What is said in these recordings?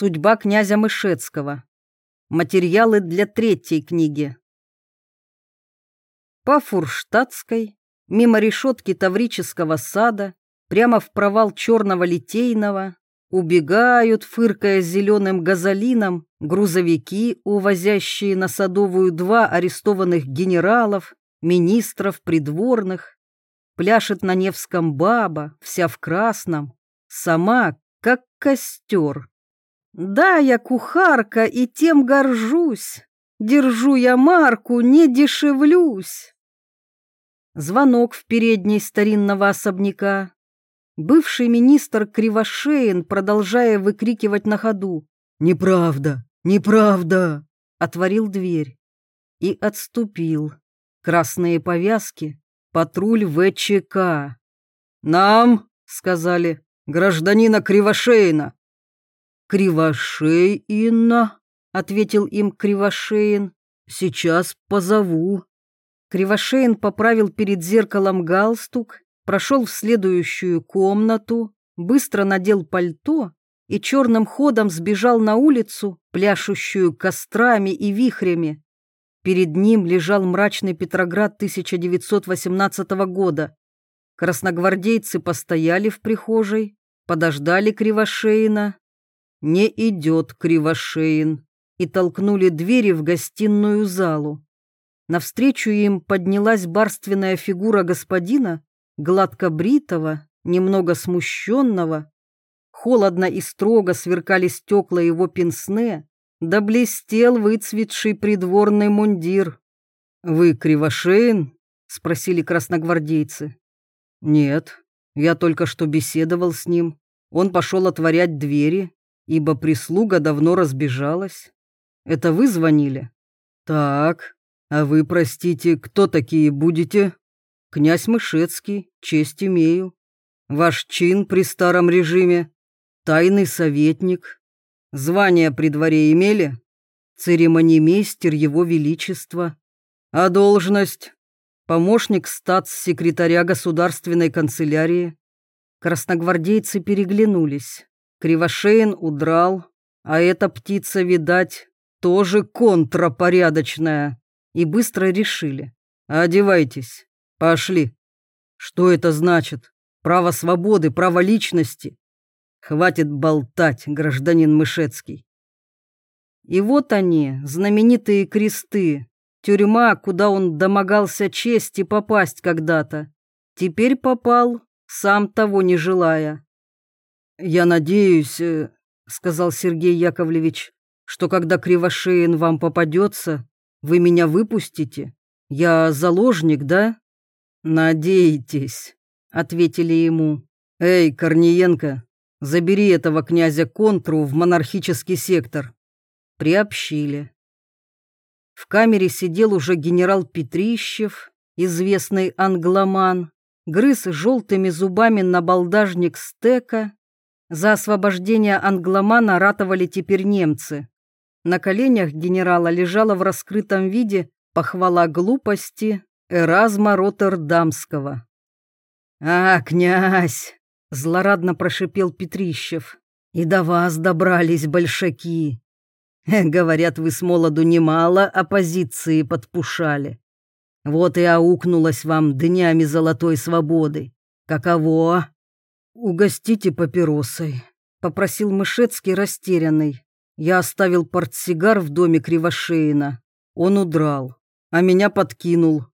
Судьба князя Мышецкого. Материалы для третьей книги. По Фурштадтской, мимо решетки Таврического сада, прямо в провал черного литейного, убегают, фыркая зеленым газолином, грузовики, увозящие на Садовую два арестованных генералов, министров, придворных. Пляшет на Невском баба, вся в красном, сама, как костер. Да, я кухарка и тем горжусь. Держу я марку, не дешевлюсь. Звонок в передней старинного особняка. Бывший министр Кривошеин, продолжая выкрикивать на ходу «Неправда! Неправда!» отворил дверь и отступил. Красные повязки, патруль ВЧК. «Нам», — сказали, — «гражданина Кривошеина». «Кривошеина», — ответил им Кривошеин, — «сейчас позову». Кривошеин поправил перед зеркалом галстук, прошел в следующую комнату, быстро надел пальто и черным ходом сбежал на улицу, пляшущую кострами и вихрями. Перед ним лежал мрачный Петроград 1918 года. Красногвардейцы постояли в прихожей, подождали Кривошеина, не идет Кривошеин, и толкнули двери в гостиную залу. Навстречу им поднялась барственная фигура господина, гладко бритого, немного смущенного. Холодно и строго сверкали стекла его пенсне, да блестел выцветший придворный мундир. «Вы Кривошеин?» — спросили красногвардейцы. «Нет, я только что беседовал с ним. Он пошел отворять двери, ибо прислуга давно разбежалась. Это вы звонили? Так, а вы, простите, кто такие будете? Князь Мышецкий, честь имею. Ваш чин при старом режиме? Тайный советник. Звание при дворе имели? Церемонимейстер его величества. А должность? Помощник статс-секретаря государственной канцелярии. Красногвардейцы переглянулись. Кривошеин удрал, а эта птица, видать, тоже контрапорядочная. И быстро решили. Одевайтесь, пошли. Что это значит? Право свободы, право личности. Хватит болтать, гражданин Мышецкий. И вот они, знаменитые кресты, тюрьма, куда он домогался чести попасть когда-то. Теперь попал, сам того не желая. «Я надеюсь, э, — сказал Сергей Яковлевич, — что когда Кривошеин вам попадется, вы меня выпустите. Я заложник, да?» «Надеетесь», — ответили ему. «Эй, Корниенко, забери этого князя Контру в монархический сектор». Приобщили. В камере сидел уже генерал Петрищев, известный англоман, грыз желтыми зубами на балдажник стека за освобождение англомана ратовали теперь немцы. На коленях генерала лежала в раскрытом виде похвала глупости Эразма Роттердамского. «А, князь!» — злорадно прошипел Петрищев. «И до вас добрались большаки. Говорят, вы с молоду немало оппозиции подпушали. Вот и аукнулась вам днями золотой свободы. Каково?» «Угостите папиросой», — попросил Мышецкий растерянный. Я оставил портсигар в доме Кривошеина. Он удрал, а меня подкинул.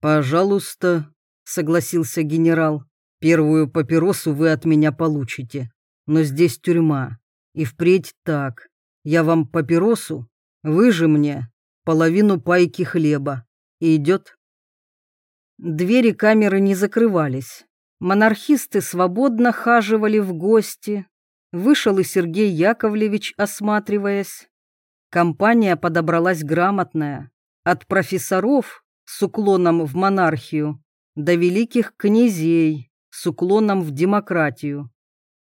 «Пожалуйста», — согласился генерал, — «первую папиросу вы от меня получите. Но здесь тюрьма. И впредь так. Я вам папиросу, вы же мне половину пайки хлеба. идет?» Двери камеры не закрывались. Монархисты свободно хаживали в гости. Вышел и Сергей Яковлевич, осматриваясь. Компания подобралась грамотная. От профессоров с уклоном в монархию до великих князей с уклоном в демократию.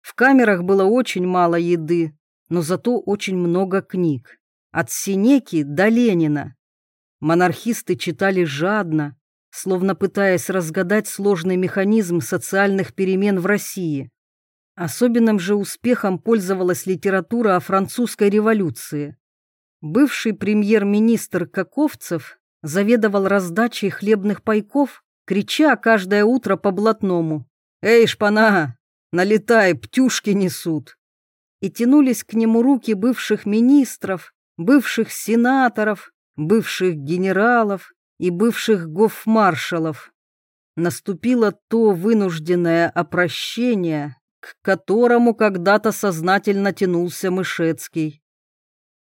В камерах было очень мало еды, но зато очень много книг. От Синеки до Ленина. Монархисты читали жадно, словно пытаясь разгадать сложный механизм социальных перемен в России. Особенным же успехом пользовалась литература о французской революции. Бывший премьер-министр Каковцев заведовал раздачей хлебных пайков, крича каждое утро по блатному «Эй, шпана, налетай, птюшки несут!» И тянулись к нему руки бывших министров, бывших сенаторов, бывших генералов и бывших гофмаршалов. Наступило то вынужденное опрощение, к которому когда-то сознательно тянулся Мышецкий.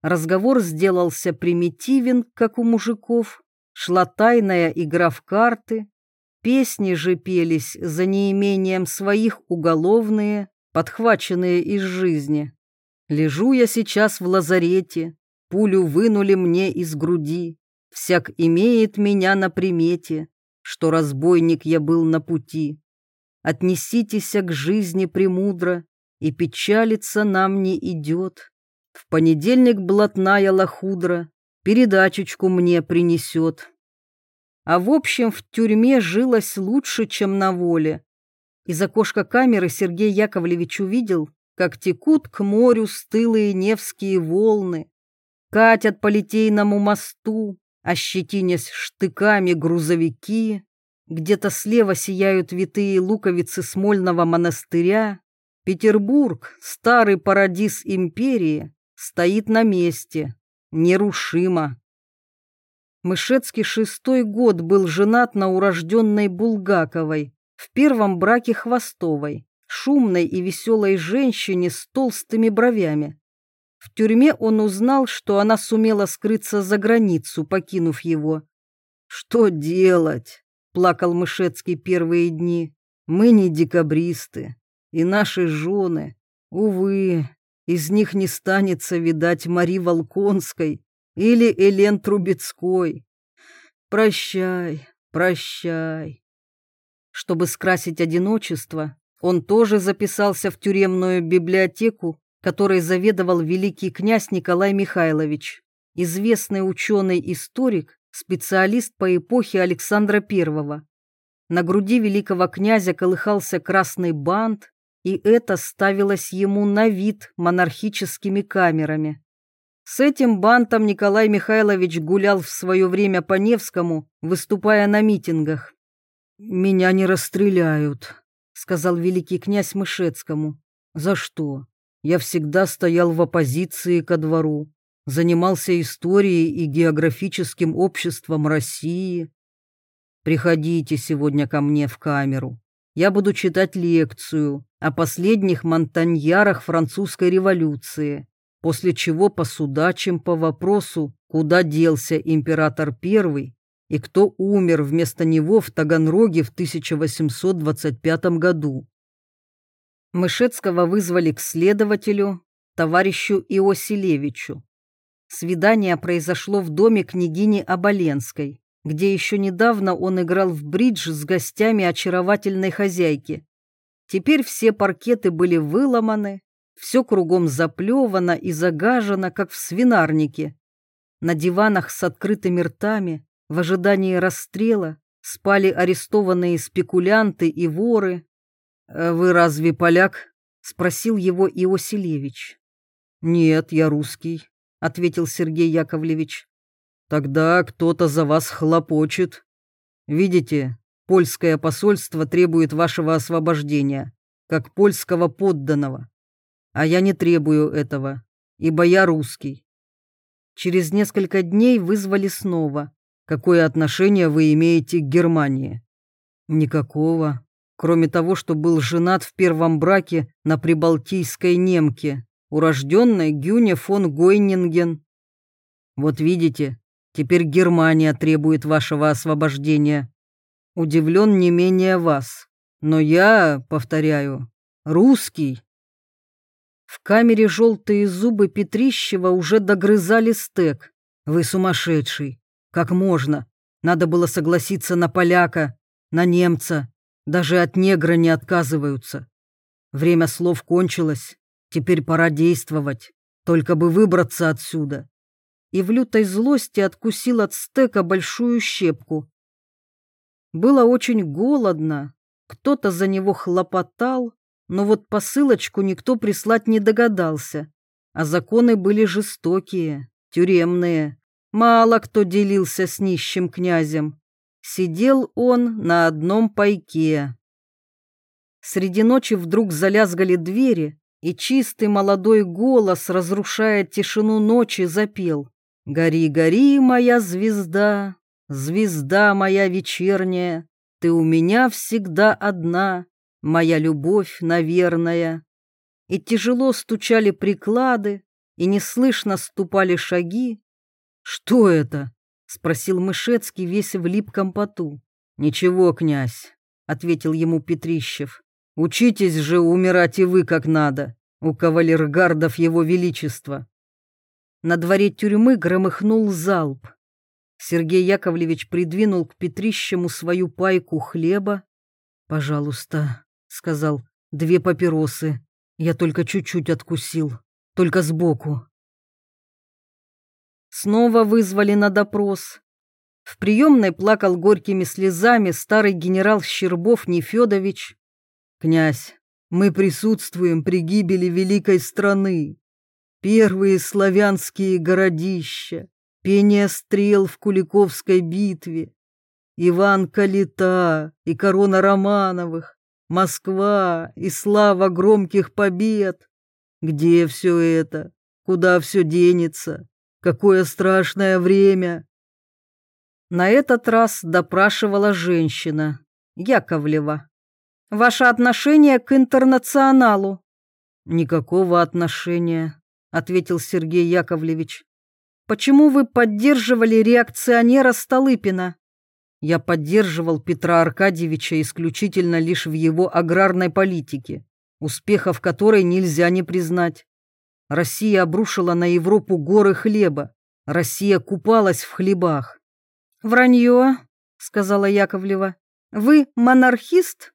Разговор сделался примитивен, как у мужиков, шла тайная игра в карты, песни же пелись за неимением своих уголовные, подхваченные из жизни. Лежу я сейчас в лазарете, пулю вынули мне из груди, всяк имеет меня на примете, что разбойник я был на пути. Отнеситесь к жизни премудро, и печалиться нам не идет. В понедельник блатная лохудра передачечку мне принесет. А в общем, в тюрьме жилось лучше, чем на воле. Из окошка камеры Сергей Яковлевич увидел, как текут к морю стылые Невские волны, катят по Литейному мосту, ощетинясь штыками грузовики, где-то слева сияют витые луковицы Смольного монастыря. Петербург, старый парадиз империи, стоит на месте, нерушимо. Мышецкий шестой год был женат на урожденной Булгаковой, в первом браке Хвостовой, шумной и веселой женщине с толстыми бровями. В тюрьме он узнал, что она сумела скрыться за границу, покинув его. Что делать? плакал Мышецкий первые дни. Мы не декабристы, и наши жены, увы, из них не станется, видать, Мари Волконской или Элен Трубецкой. Прощай, прощай. Чтобы скрасить одиночество, он тоже записался в тюремную библиотеку, которой заведовал великий князь Николай Михайлович, известный ученый-историк, специалист по эпохе Александра I. На груди великого князя колыхался красный бант, и это ставилось ему на вид монархическими камерами. С этим бантом Николай Михайлович гулял в свое время по Невскому, выступая на митингах. «Меня не расстреляют», — сказал великий князь Мышецкому. «За что? Я всегда стоял в оппозиции ко двору занимался историей и географическим обществом России. Приходите сегодня ко мне в камеру. Я буду читать лекцию о последних монтаньярах французской революции, после чего посудачим по вопросу, куда делся император I и кто умер вместо него в Таганроге в 1825 году. Мышецкого вызвали к следователю, товарищу Иосилевичу. Свидание произошло в доме княгини Оболенской, где еще недавно он играл в бридж с гостями очаровательной хозяйки. Теперь все паркеты были выломаны, все кругом заплевано и загажено, как в свинарнике. На диванах с открытыми ртами, в ожидании расстрела, спали арестованные спекулянты и воры. «Э, «Вы разве поляк?» — спросил его Иосилевич. «Нет, я русский», — ответил Сергей Яковлевич. «Тогда кто-то за вас хлопочет. Видите, польское посольство требует вашего освобождения, как польского подданного. А я не требую этого, ибо я русский. Через несколько дней вызвали снова. Какое отношение вы имеете к Германии? Никакого, кроме того, что был женат в первом браке на прибалтийской немке урожденной Гюне фон Гойнинген. Вот видите, теперь Германия требует вашего освобождения. Удивлен не менее вас. Но я, повторяю, русский. В камере желтые зубы Петрищева уже догрызали стек. Вы сумасшедший. Как можно? Надо было согласиться на поляка, на немца. Даже от негра не отказываются. Время слов кончилось. Теперь пора действовать, только бы выбраться отсюда. И в лютой злости откусил от стека большую щепку. Было очень голодно, кто-то за него хлопотал, но вот посылочку никто прислать не догадался, а законы были жестокие, тюремные. Мало кто делился с нищим князем. Сидел он на одном пайке. Среди ночи вдруг залязгали двери, и чистый молодой голос, разрушая тишину ночи, запел. «Гори, гори, моя звезда, звезда моя вечерняя, ты у меня всегда одна, моя любовь, наверная». И тяжело стучали приклады, и неслышно ступали шаги. «Что это?» — спросил Мышецкий весь в липком поту. «Ничего, князь», — ответил ему Петрищев. «Учитесь же умирать и вы как надо, у кавалергардов его величества». На дворе тюрьмы громыхнул залп. Сергей Яковлевич придвинул к Петрищему свою пайку хлеба. «Пожалуйста», — сказал, — «две папиросы. Я только чуть-чуть откусил, только сбоку». Снова вызвали на допрос. В приемной плакал горькими слезами старый генерал Щербов Нефедович. «Князь, мы присутствуем при гибели великой страны первые славянские городища, пение стрел в Куликовской битве, Иван Калита и корона Романовых, Москва и слава громких побед. Где все это? Куда все денется? Какое страшное время! На этот раз допрашивала женщина, Яковлева. Ваше отношение к интернационалу? Никакого отношения ответил Сергей Яковлевич. Почему вы поддерживали реакционера Столыпина? Я поддерживал Петра Аркадьевича исключительно лишь в его аграрной политике, успехов которой нельзя не признать. Россия обрушила на Европу горы хлеба. Россия купалась в хлебах. «Вранье», — сказала Яковлева. «Вы монархист?»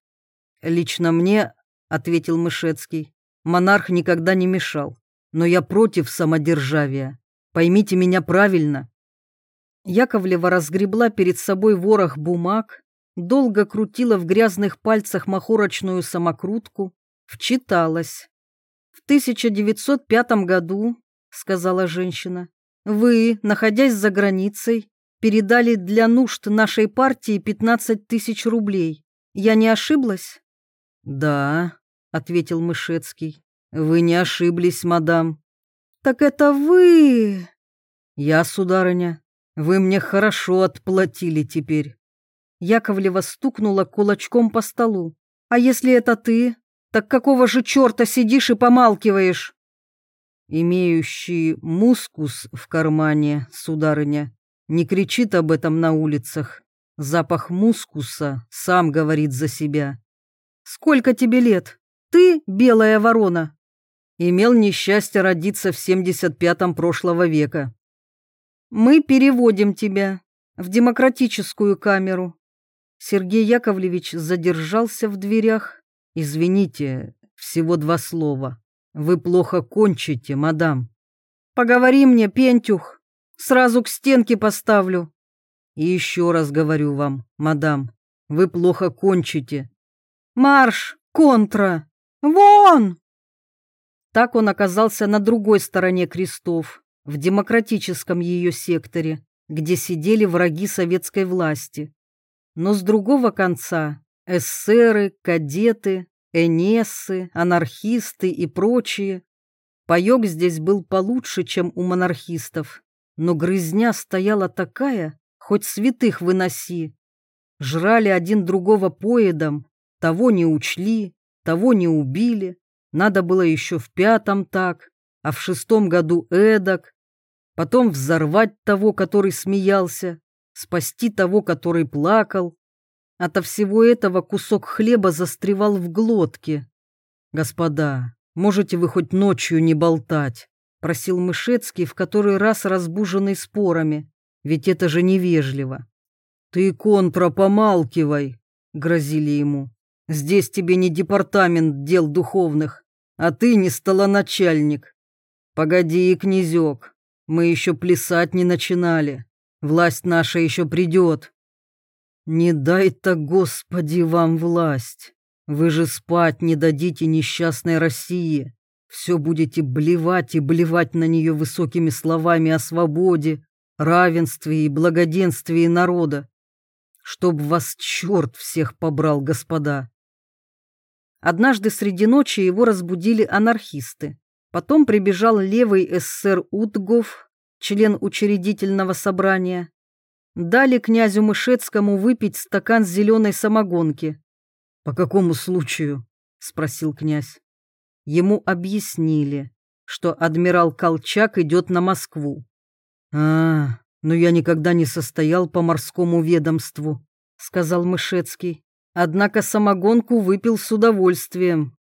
«Лично мне», — ответил Мышецкий, — «монарх никогда не мешал но я против самодержавия. Поймите меня правильно». Яковлева разгребла перед собой ворох бумаг, долго крутила в грязных пальцах махорочную самокрутку, вчиталась. «В 1905 году, — сказала женщина, — вы, находясь за границей, передали для нужд нашей партии 15 тысяч рублей. Я не ошиблась?» «Да», — ответил Мышецкий. «Вы не ошиблись, мадам». «Так это вы...» «Я, сударыня. Вы мне хорошо отплатили теперь». Яковлева стукнула кулачком по столу. «А если это ты? Так какого же черта сидишь и помалкиваешь?» «Имеющий мускус в кармане, сударыня, не кричит об этом на улицах. Запах мускуса сам говорит за себя». «Сколько тебе лет? Ты белая ворона?» имел несчастье родиться в 75-м прошлого века. Мы переводим тебя в демократическую камеру. Сергей Яковлевич задержался в дверях. Извините, всего два слова. Вы плохо кончите, мадам. Поговори мне, Пентюх, сразу к стенке поставлю. И еще раз говорю вам, мадам, вы плохо кончите. Марш, контра, вон! Так он оказался на другой стороне крестов, в демократическом ее секторе, где сидели враги советской власти. Но с другого конца эсеры, кадеты, энессы, анархисты и прочие. Паёк здесь был получше, чем у монархистов, но грызня стояла такая, хоть святых выноси. Жрали один другого поедом, того не учли, того не убили, надо было еще в пятом так, а в шестом году эдак. Потом взорвать того, который смеялся, спасти того, который плакал. Ото всего этого кусок хлеба застревал в глотке. «Господа, можете вы хоть ночью не болтать?» — просил Мышецкий, в который раз разбуженный спорами. «Ведь это же невежливо». «Ты, контра, помалкивай!» — грозили ему. Здесь тебе не департамент дел духовных, а ты не столоначальник. Погоди, князек, мы еще плясать не начинали. Власть наша еще придет. Не дай-то, Господи, вам власть. Вы же спать не дадите несчастной России. Все будете блевать и блевать на нее высокими словами о свободе, равенстве и благоденствии народа. Чтоб вас черт всех побрал, господа. Однажды среди ночи его разбудили анархисты. Потом прибежал левый эсер Утгов, член учредительного собрания. Дали князю Мышецкому выпить стакан зеленой самогонки. «По какому случаю?» — спросил князь. Ему объяснили, что адмирал Колчак идет на Москву. «А, но я никогда не состоял по морскому ведомству», — сказал Мышецкий. Однако самогонку выпил с удовольствием.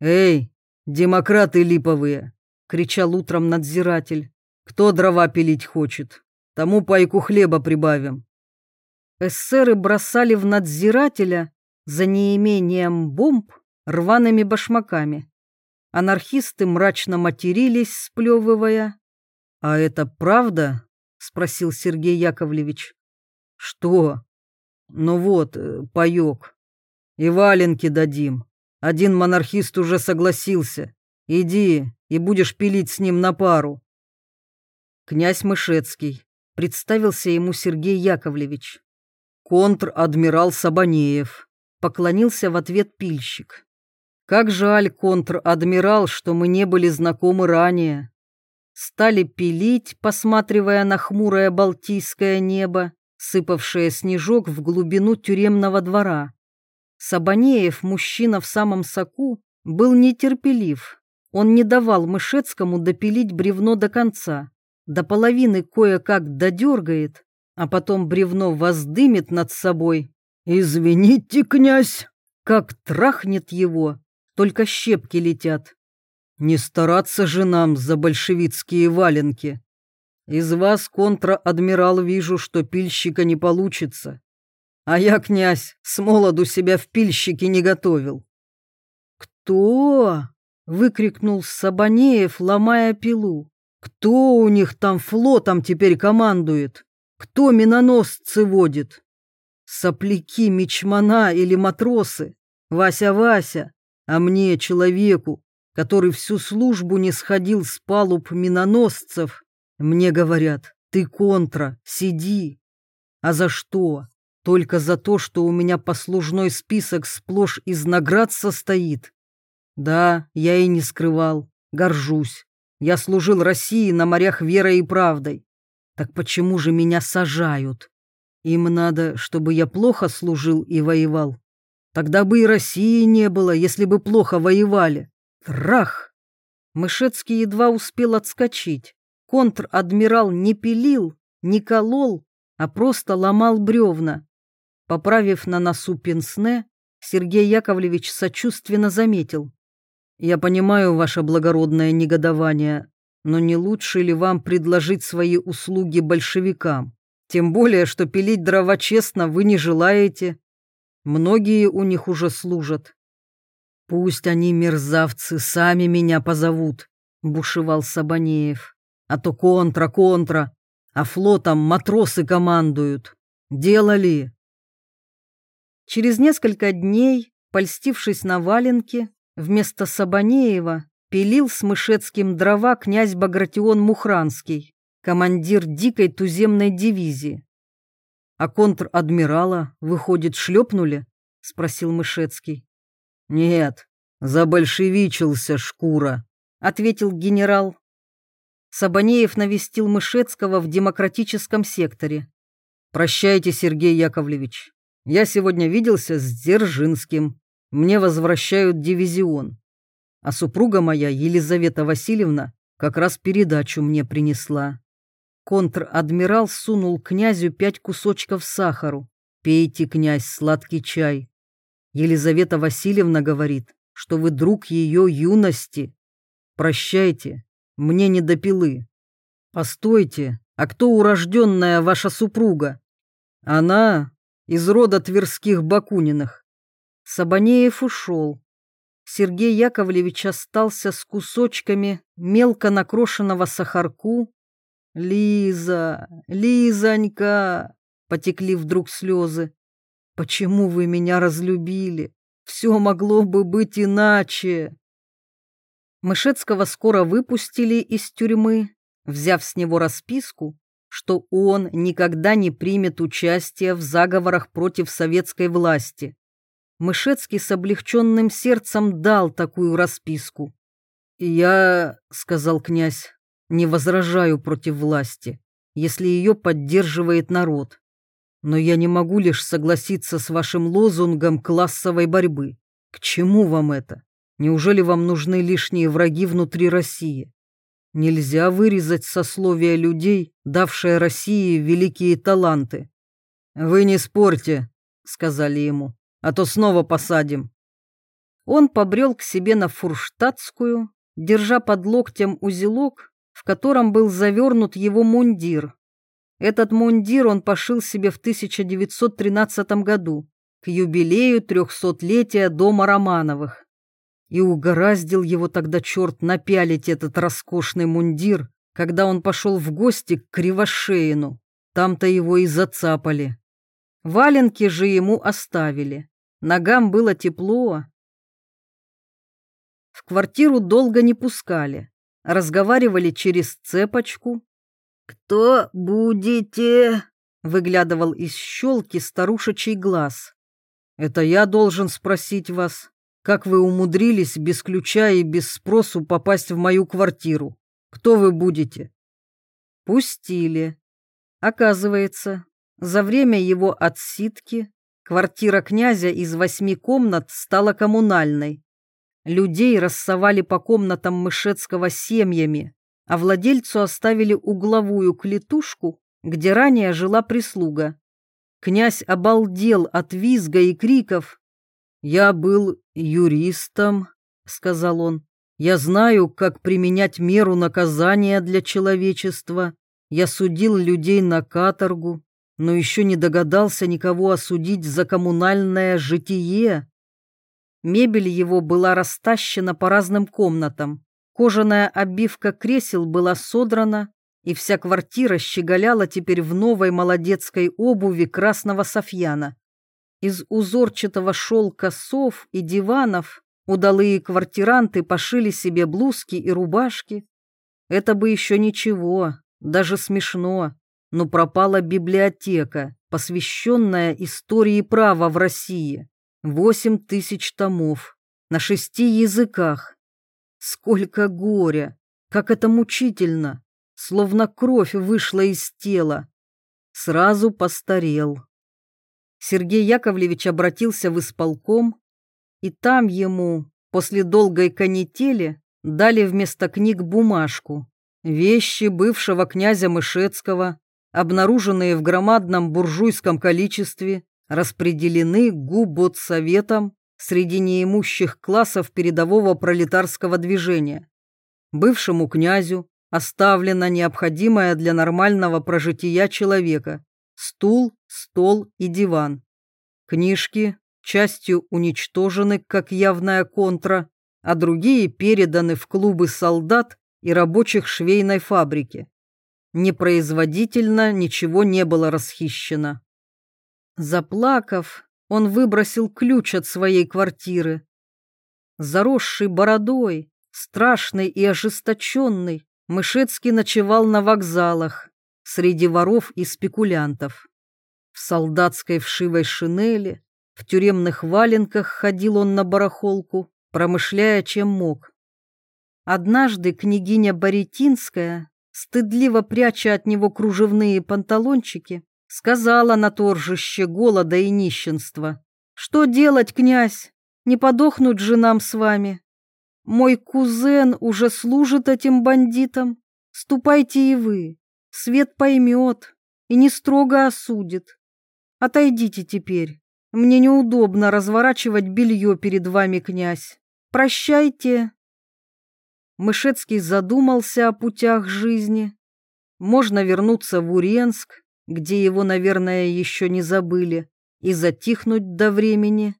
«Эй, демократы липовые!» — кричал утром надзиратель. «Кто дрова пилить хочет? Тому пайку хлеба прибавим». Эсеры бросали в надзирателя за неимением бомб рваными башмаками. Анархисты мрачно матерились, сплевывая. «А это правда?» — спросил Сергей Яковлевич. «Что?» «Ну вот, э, паёк. И валенки дадим. Один монархист уже согласился. Иди, и будешь пилить с ним на пару». Князь Мышецкий. Представился ему Сергей Яковлевич. Контр-адмирал Сабанеев. Поклонился в ответ пильщик. Как жаль, контр-адмирал, что мы не были знакомы ранее. Стали пилить, посматривая на хмурое балтийское небо, сыпавшее снежок в глубину тюремного двора. Сабанеев, мужчина в самом соку, был нетерпелив. Он не давал Мышецкому допилить бревно до конца. До половины кое-как додергает, а потом бревно воздымет над собой. «Извините, князь!» Как трахнет его, только щепки летят. Не стараться же нам за большевицкие валенки. Из вас, контра-адмирал, вижу, что пильщика не получится. А я, князь, с молоду себя в пильщике не готовил. Кто? выкрикнул Сабанеев, ломая пилу. Кто у них там флотом теперь командует? Кто миноносцы водит? Сопляки, мечмана или матросы? Вася-Вася, а мне, человеку, который всю службу не сходил с палуб миноносцев, мне говорят, ты контра, сиди. А за что? Только за то, что у меня послужной список сплошь из наград состоит. Да, я и не скрывал, горжусь. Я служил России на морях верой и правдой. Так почему же меня сажают? Им надо, чтобы я плохо служил и воевал. Тогда бы и России не было, если бы плохо воевали. Трах! Мышецкий едва успел отскочить контр-адмирал не пилил, не колол, а просто ломал бревна. Поправив на носу пенсне, Сергей Яковлевич сочувственно заметил. «Я понимаю ваше благородное негодование, но не лучше ли вам предложить свои услуги большевикам? Тем более, что пилить дрова честно вы не желаете. Многие у них уже служат». «Пусть они, мерзавцы, сами меня позовут», — бушевал Сабанеев а то контра-контра, а флотом матросы командуют. Делали. Через несколько дней, польстившись на валенке, вместо Сабанеева пилил с Мышецким дрова князь Багратион Мухранский, командир дикой туземной дивизии. «А контр-адмирала, выходит, шлепнули?» — спросил Мышецкий. «Нет, забольшевичился шкура», — ответил генерал. Сабанеев навестил Мышецкого в демократическом секторе. «Прощайте, Сергей Яковлевич. Я сегодня виделся с Дзержинским. Мне возвращают дивизион. А супруга моя, Елизавета Васильевна, как раз передачу мне принесла». Контр-адмирал сунул князю пять кусочков сахару. «Пейте, князь, сладкий чай». Елизавета Васильевна говорит, что вы друг ее юности. Прощайте, мне не до пилы. Постойте, а кто урожденная ваша супруга? Она из рода Тверских Бакуниных. Сабанеев ушел. Сергей Яковлевич остался с кусочками мелко накрошенного сахарку. «Лиза, Лизонька!» — потекли вдруг слезы. «Почему вы меня разлюбили? все могло бы быть иначе. Мышецкого скоро выпустили из тюрьмы, взяв с него расписку, что он никогда не примет участие в заговорах против советской власти. Мышецкий с облегченным сердцем дал такую расписку. «Я, — сказал князь, — не возражаю против власти, если ее поддерживает народ. Но я не могу лишь согласиться с вашим лозунгом классовой борьбы. К чему вам это? Неужели вам нужны лишние враги внутри России? Нельзя вырезать сословия людей, давшие России великие таланты. «Вы не спорьте», — сказали ему, — «а то снова посадим». Он побрел к себе на Фурштадтскую, держа под локтем узелок, в котором был завернут его мундир. Этот мундир он пошил себе в 1913 году, к юбилею трехсотлетия дома Романовых. И угораздил его тогда черт напялить этот роскошный мундир, когда он пошел в гости к Кривошеину. Там-то его и зацапали. Валенки же ему оставили. Ногам было тепло. В квартиру долго не пускали. Разговаривали через цепочку, «Кто будете?» — выглядывал из щелки старушечий глаз. «Это я должен спросить вас, как вы умудрились без ключа и без спросу попасть в мою квартиру? Кто вы будете?» Пустили. Оказывается, за время его отсидки квартира князя из восьми комнат стала коммунальной. Людей рассовали по комнатам Мышецкого семьями, а владельцу оставили угловую клетушку, где ранее жила прислуга. Князь обалдел от визга и криков. «Я был юристом», — сказал он. «Я знаю, как применять меру наказания для человечества. Я судил людей на каторгу, но еще не догадался никого осудить за коммунальное житие». Мебель его была растащена по разным комнатам. Кожаная обивка кресел была содрана, и вся квартира щеголяла теперь в новой молодецкой обуви красного софьяна. Из узорчатого шелка сов и диванов удалые квартиранты пошили себе блузки и рубашки. Это бы еще ничего, даже смешно, но пропала библиотека, посвященная истории права в России. Восемь тысяч томов на шести языках, Сколько горя! Как это мучительно! Словно кровь вышла из тела. Сразу постарел. Сергей Яковлевич обратился в исполком, и там ему, после долгой канители, дали вместо книг бумажку. Вещи бывшего князя Мышецкого, обнаруженные в громадном буржуйском количестве, распределены губотсоветом среди неимущих классов передового пролетарского движения. Бывшему князю оставлено необходимое для нормального прожития человека – стул, стол и диван. Книжки частью уничтожены как явная контра, а другие переданы в клубы солдат и рабочих швейной фабрики. Непроизводительно ничего не было расхищено. Заплакав, он выбросил ключ от своей квартиры. Заросший бородой, страшный и ожесточенный, Мышецкий ночевал на вокзалах среди воров и спекулянтов. В солдатской вшивой шинели, в тюремных валенках ходил он на барахолку, промышляя чем мог. Однажды княгиня Боретинская, стыдливо пряча от него кружевные панталончики, сказала на торжище голода и нищенства. «Что делать, князь? Не подохнуть же нам с вами? Мой кузен уже служит этим бандитам. Ступайте и вы. Свет поймет и не строго осудит. Отойдите теперь. Мне неудобно разворачивать белье перед вами, князь. Прощайте». Мышецкий задумался о путях жизни. Можно вернуться в Уренск, где его, наверное, еще не забыли, и затихнуть до времени,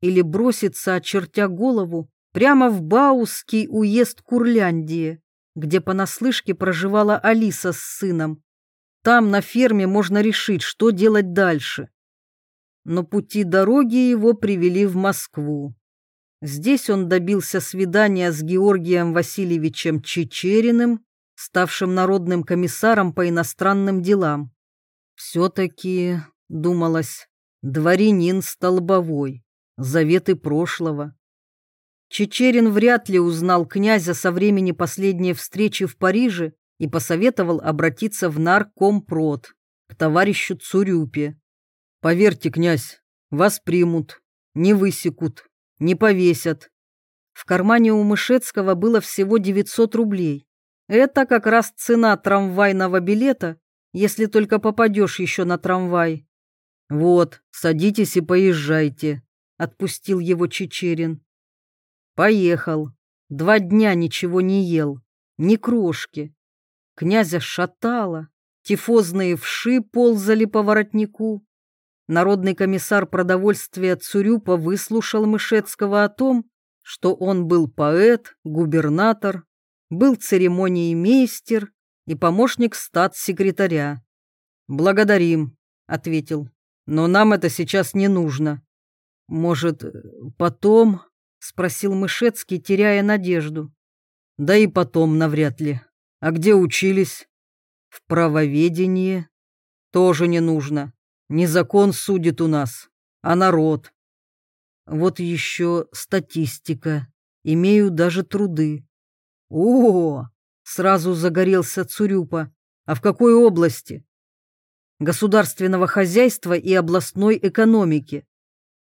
или броситься, очертя голову, прямо в Баусский уезд Курляндии, где понаслышке проживала Алиса с сыном. Там, на ферме, можно решить, что делать дальше. но пути дороги его привели в Москву. Здесь он добился свидания с Георгием Васильевичем Чечериным, ставшим народным комиссаром по иностранным делам. Все-таки, думалось, дворянин столбовой, заветы прошлого. Чечерин вряд ли узнал князя со времени последней встречи в Париже и посоветовал обратиться в наркомпрод к товарищу Цурюпе. «Поверьте, князь, вас примут, не высекут, не повесят». В кармане у Мышецкого было всего 900 рублей. Это как раз цена трамвайного билета, если только попадешь еще на трамвай. «Вот, садитесь и поезжайте», — отпустил его Чечерин. Поехал. Два дня ничего не ел, ни крошки. Князя шатало, тифозные вши ползали по воротнику. Народный комиссар продовольствия Цурюпа выслушал Мышецкого о том, что он был поэт, губернатор, был церемониймейстер и помощник статс-секретаря. «Благодарим», — ответил, — «но нам это сейчас не нужно. Может, потом?» — спросил Мышецкий, теряя надежду. «Да и потом навряд ли. А где учились?» «В правоведении. Тоже не нужно. Не закон судит у нас, а народ. Вот еще статистика. Имею даже труды». «О!» — сразу загорелся Цурюпа. «А в какой области?» «Государственного хозяйства и областной экономики.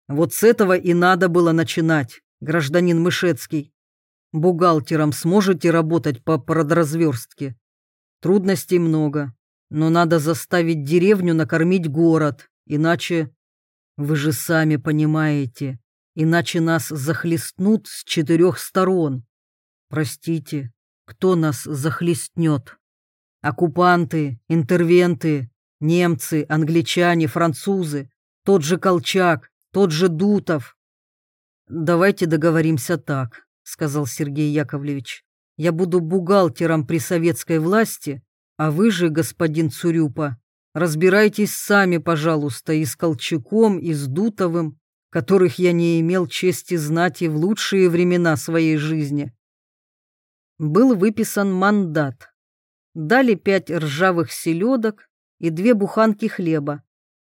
Вот с этого и надо было начинать» гражданин Мышецкий. Бухгалтером сможете работать по продразверстке? Трудностей много, но надо заставить деревню накормить город, иначе... Вы же сами понимаете, иначе нас захлестнут с четырех сторон. Простите, кто нас захлестнет? Оккупанты, интервенты, немцы, англичане, французы, тот же Колчак, тот же Дутов, «Давайте договоримся так», — сказал Сергей Яковлевич. «Я буду бухгалтером при советской власти, а вы же, господин Цурюпа, разбирайтесь сами, пожалуйста, и с Колчаком, и с Дутовым, которых я не имел чести знать и в лучшие времена своей жизни». Был выписан мандат. Дали пять ржавых селедок и две буханки хлеба.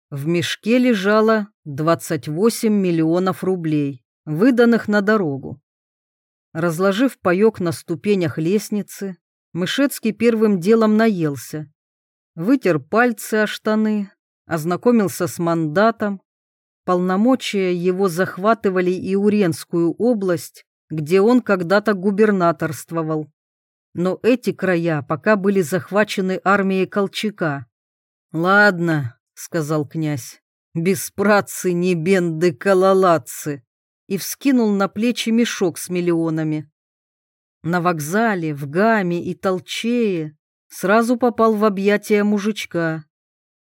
В мешке лежало 28 миллионов рублей выданных на дорогу. Разложив паёк на ступенях лестницы, Мышецкий первым делом наелся. Вытер пальцы о штаны, ознакомился с мандатом. Полномочия его захватывали и Уренскую область, где он когда-то губернаторствовал. Но эти края пока были захвачены армией Колчака. «Ладно», — сказал князь, — «беспрацы не бенды калалатцы и вскинул на плечи мешок с миллионами. На вокзале, в Гаме и Толчее сразу попал в объятия мужичка.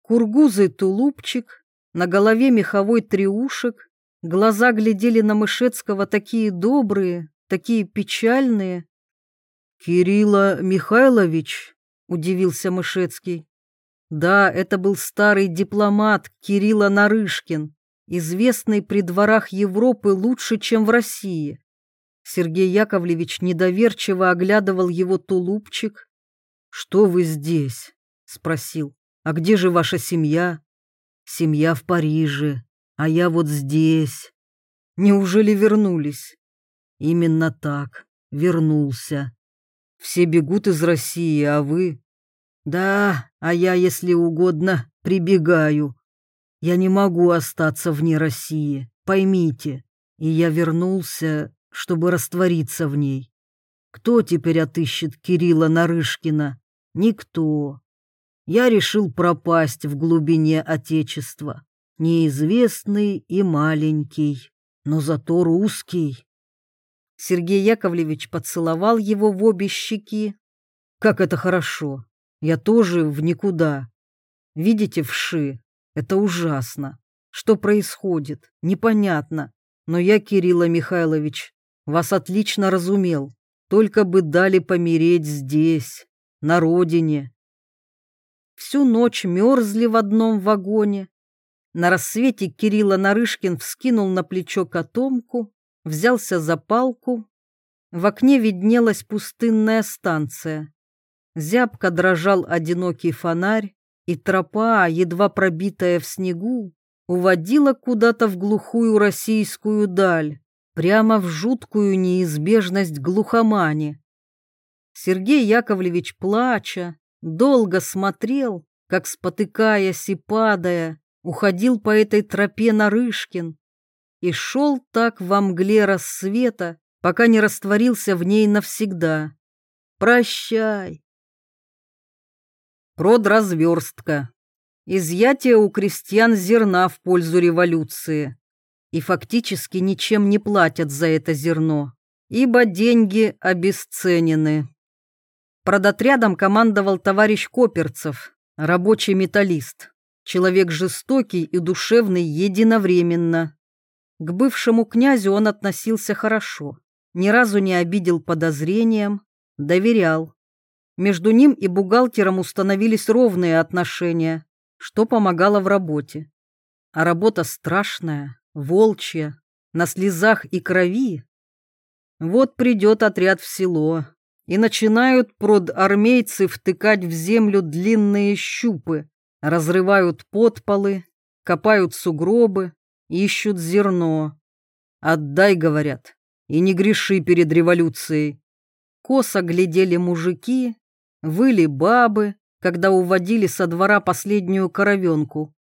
Кургузый тулупчик, на голове меховой триушек, глаза глядели на Мышецкого такие добрые, такие печальные. «Кирилла Михайлович?» — удивился Мышецкий. Да, это был старый дипломат Кирилла Нарышкин, известный при дворах Европы лучше, чем в России. Сергей Яковлевич недоверчиво оглядывал его тулупчик. «Что вы здесь?» — спросил. «А где же ваша семья?» «Семья в Париже, а я вот здесь». «Неужели вернулись?» «Именно так, вернулся. Все бегут из России, а вы?» «Да, а я, если угодно, прибегаю», я не могу остаться вне России, поймите. И я вернулся, чтобы раствориться в ней. Кто теперь отыщет Кирилла Нарышкина? Никто. Я решил пропасть в глубине Отечества. Неизвестный и маленький, но зато русский. Сергей Яковлевич поцеловал его в обе щеки. Как это хорошо. Я тоже в никуда. Видите вши? Это ужасно. Что происходит? Непонятно. Но я, Кирилла Михайлович, вас отлично разумел. Только бы дали помереть здесь, на родине. Всю ночь мерзли в одном вагоне. На рассвете Кирилла Нарышкин вскинул на плечо котомку, взялся за палку. В окне виднелась пустынная станция. Зябко дрожал одинокий фонарь, и тропа, едва пробитая в снегу, уводила куда-то в глухую российскую даль, прямо в жуткую неизбежность глухомани. Сергей Яковлевич, плача, долго смотрел, как, спотыкаясь и падая, уходил по этой тропе Нарышкин и шел так во мгле рассвета, пока не растворился в ней навсегда. Прощай. Продразверстка. Изъятие у крестьян зерна в пользу революции. И фактически ничем не платят за это зерно, ибо деньги обесценены. Продотрядом командовал товарищ Коперцев, рабочий металлист, человек жестокий и душевный единовременно. К бывшему князю он относился хорошо, ни разу не обидел подозрением, доверял. Между ним и бухгалтером установились ровные отношения, что помогало в работе. А работа страшная, волчья, на слезах и крови. Вот придет отряд в село, и начинают прод-армейцы втыкать в землю длинные щупы, разрывают подполы, копают сугробы, ищут зерно. «Отдай», — говорят, — «и не греши перед революцией». Косо глядели мужики, выли бабы, когда уводили со двора последнюю коровенку.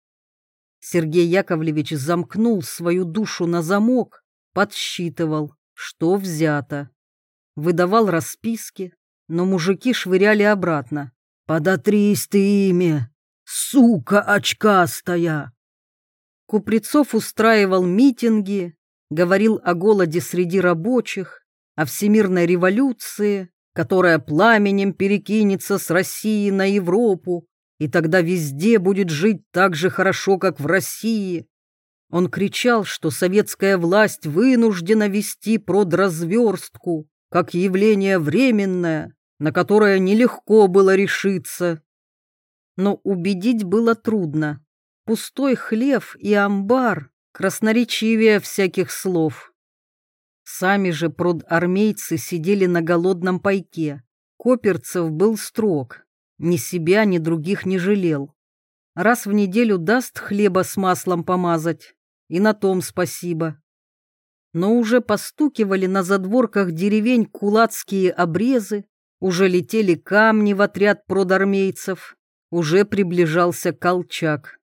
Сергей Яковлевич замкнул свою душу на замок, подсчитывал, что взято выдавал расписки, но мужики швыряли обратно. «Подотрись ты ими, сука очкастая!» Купрецов устраивал митинги, говорил о голоде среди рабочих, о всемирной революции, которая пламенем перекинется с России на Европу, и тогда везде будет жить так же хорошо, как в России. Он кричал, что советская власть вынуждена вести продразверстку, как явление временное, на которое нелегко было решиться. Но убедить было трудно. Пустой хлев и амбар красноречивее всяких слов. Сами же прод-армейцы сидели на голодном пайке. Коперцев был строг, ни себя, ни других не жалел. Раз в неделю даст хлеба с маслом помазать, и на том спасибо но уже постукивали на задворках деревень кулацкие обрезы, уже летели камни в отряд продармейцев, уже приближался Колчак.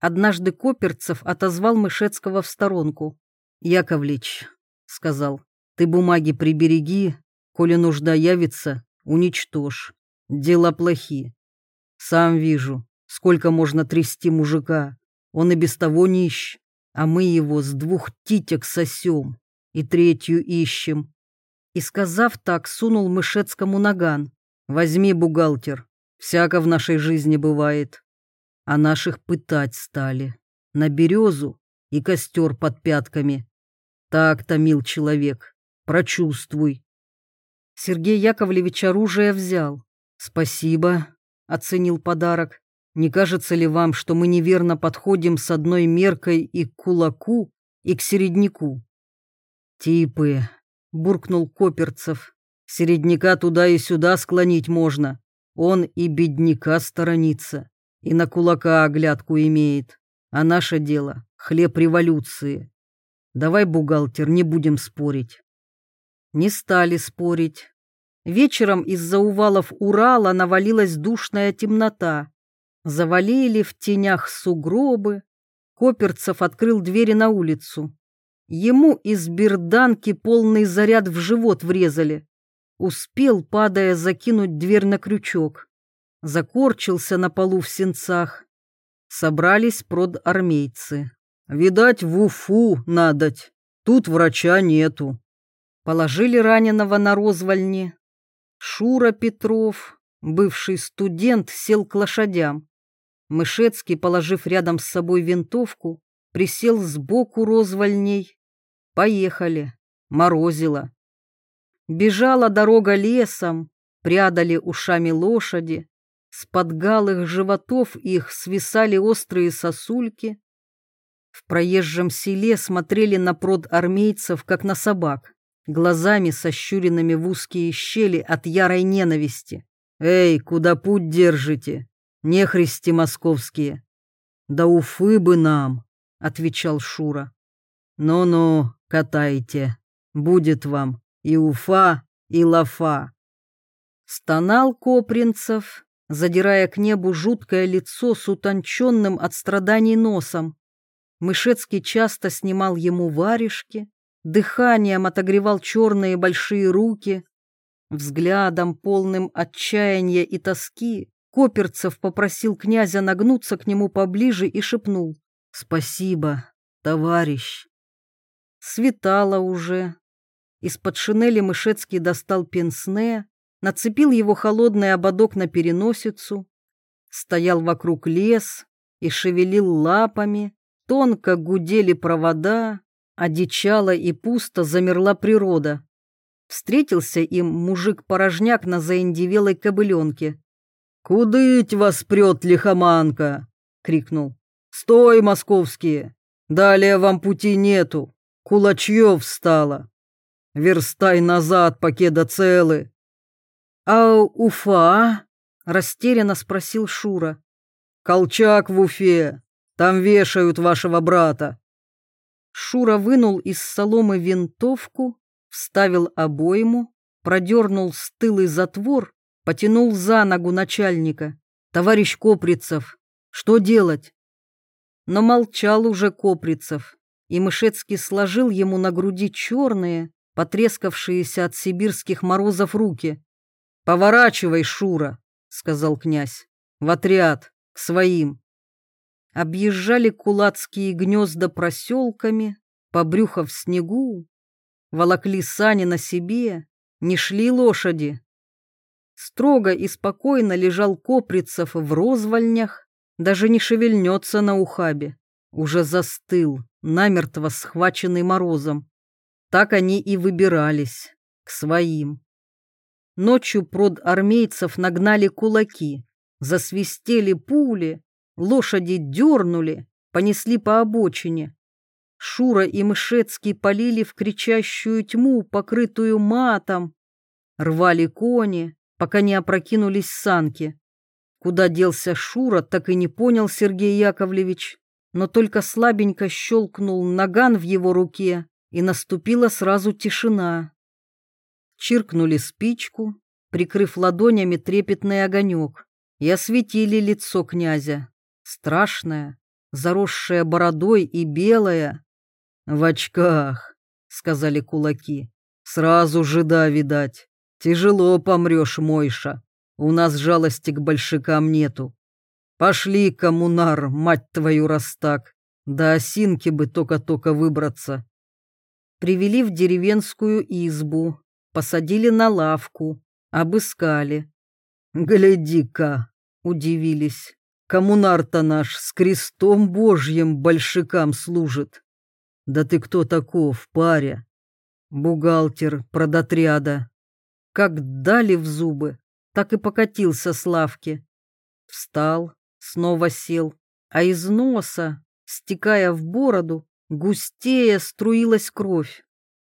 Однажды Коперцев отозвал Мышецкого в сторонку. «Яковлич», — сказал, — «ты бумаги прибереги, коли нужда явится, уничтожь. Дела плохи. Сам вижу, сколько можно трясти мужика. Он и без того нищ а мы его с двух титек сосем и третью ищем. И, сказав так, сунул Мышецкому наган. Возьми, бухгалтер, всяко в нашей жизни бывает. А наших пытать стали. На березу и костер под пятками. Так-то, мил человек, прочувствуй. Сергей Яковлевич оружие взял. Спасибо, оценил подарок. Не кажется ли вам, что мы неверно подходим с одной меркой и к кулаку, и к середняку? Типы, буркнул Коперцев. Середняка туда и сюда склонить можно. Он и бедняка сторонится, и на кулака оглядку имеет. А наше дело — хлеб революции. Давай, бухгалтер, не будем спорить. Не стали спорить. Вечером из-за увалов Урала навалилась душная темнота, Завалили в тенях сугробы. Коперцев открыл двери на улицу. Ему из берданки полный заряд в живот врезали. Успел, падая, закинуть дверь на крючок. Закорчился на полу в сенцах. Собрались прод-армейцы. Видать, в Уфу надоть. Тут врача нету. Положили раненого на розвальни. Шура Петров, бывший студент, сел к лошадям. Мышецкий, положив рядом с собой винтовку, присел сбоку розвольней. Поехали. Морозило. Бежала дорога лесом, прядали ушами лошади. с подгалых животов их свисали острые сосульки. В проезжем селе смотрели на прод армейцев, как на собак, глазами сощуренными в узкие щели от ярой ненависти. «Эй, куда путь держите? Нехристи московские!» «Да Уфы бы нам!» — отвечал Шура. «Ну-ну, катайте, будет вам и Уфа, и Лафа». Стонал Копринцев, задирая к небу жуткое лицо с утонченным от страданий носом. Мышецкий часто снимал ему варежки, дыханием отогревал черные большие руки, взглядом, полным отчаяния и тоски, Коперцев попросил князя нагнуться к нему поближе и шепнул «Спасибо, товарищ». Светало уже. Из-под шинели Мышецкий достал пенсне, нацепил его холодный ободок на переносицу, стоял вокруг лес и шевелил лапами, тонко гудели провода, одичала и пусто замерла природа. Встретился им мужик-порожняк на заиндивелой кобыленке. «Кудыть вас прет лихоманка!» — крикнул. «Стой, московские! Далее вам пути нету! Кулачье встало! Верстай назад, покеда целы!» «А Уфа?» — растерянно спросил Шура. «Колчак в Уфе! Там вешают вашего брата!» Шура вынул из соломы винтовку, вставил обойму, продернул стылый затвор потянул за ногу начальника. «Товарищ Коприцев, что делать?» Но молчал уже Коприцев, и Мышецкий сложил ему на груди черные, потрескавшиеся от сибирских морозов руки. «Поворачивай, Шура», — сказал князь, — «в отряд, к своим». Объезжали кулацкие гнезда проселками, по брюхо в снегу, волокли сани на себе, не шли лошади, Строго и спокойно лежал Коприцев в розвальнях, даже не шевельнется на ухабе. Уже застыл, намертво схваченный морозом. Так они и выбирались к своим. Ночью прод армейцев нагнали кулаки, засвистели пули, лошади дернули, понесли по обочине. Шура и Мышецкий полили в кричащую тьму, покрытую матом. Рвали кони, пока не опрокинулись санки. Куда делся Шура, так и не понял Сергей Яковлевич, но только слабенько щелкнул наган в его руке, и наступила сразу тишина. Чиркнули спичку, прикрыв ладонями трепетный огонек, и осветили лицо князя. Страшное, заросшее бородой и белое. «В очках», — сказали кулаки, — «сразу жида видать». Тяжело помрешь, Мойша. У нас жалости к большикам нету. Пошли, коммунар, мать твою, раз так. Да осинки бы только-только выбраться. Привели в деревенскую избу, посадили на лавку, обыскали. Гляди-ка, удивились. Коммунар-то наш с крестом божьим большикам служит. Да ты кто таков, паря? Бухгалтер продотряда. Как дали в зубы, так и покатился с лавки. Встал, снова сел, а из носа, стекая в бороду, густее струилась кровь.